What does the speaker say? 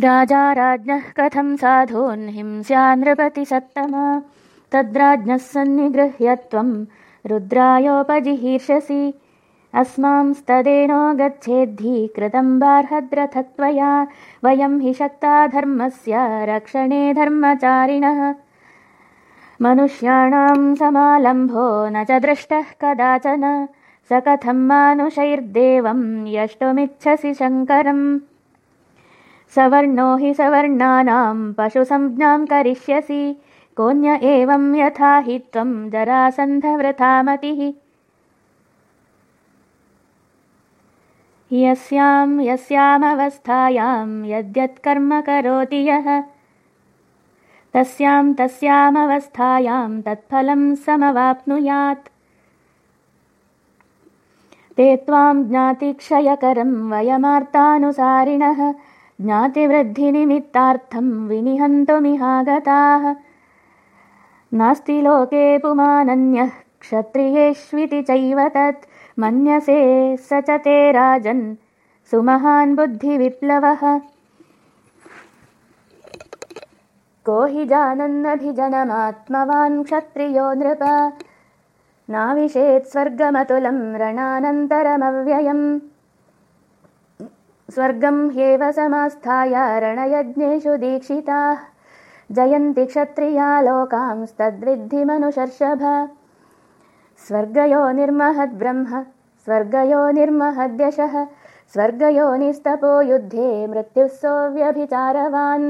राजा राज्ञः कथं साधून् हिंस्या नृपतिसत्तमा तद्राज्ञः सन्निगृह्य त्वं रुद्रायोपजिहीर्षसि। अस्मांस्तदेनो गच्छेद्धि कृतं बार्हद्रथत्वया। वयं हि शक्ता धर्मस्य रक्षणे धर्मचारिणः। मनुष्याणां समालम्भो न च दृष्टः कदाचन। स कथं मानुषैर्देवं यष्टुमिच्छसि शङ्करम् सवर्णो हि सवर्णानां पशुसंज्ञां करिष्यसि। कोऽन्य एवं यथा हि त्वं जरासन्धवृथामतिः यस्यां यस्यामवस्थायां यद्यत्कर्म करोति यः। तस्यां तस्यामवस्थायां तत्फलं समवाप्नुयात्। ते त्वां ज्ञातिक्षयकरं वयमार्तानुसारिणः ज्ञातिवृद्धिनिमित्तार्थं विनिहन्तुमिहागताः। नास्ति लोके पुमानन्यः क्षत्रियेष्विति चैव तत्। मन्यसे स च ते राजन् सुमहान् बुद्धिविप्लवः। को हि जानन्नभिजनमात्मवान् क्षत्रियो नृप? नाविशेत् स्वर्गमतुलं रणानन्तरमव्ययम् स्वर्गं ह्येव समास्थाय रणयज्ञेषु दीक्षिताः। जयन्ति क्षत्रिया लोकांस्तद्विद्धिमनुशर्षभ स्वर्गयो निर्महद्ब्रह्म स्वर्गयो निर्महद्यशः। स्वर्गयो निस्तपो युद्धे मृत्युः सोऽव्यभिचारवान्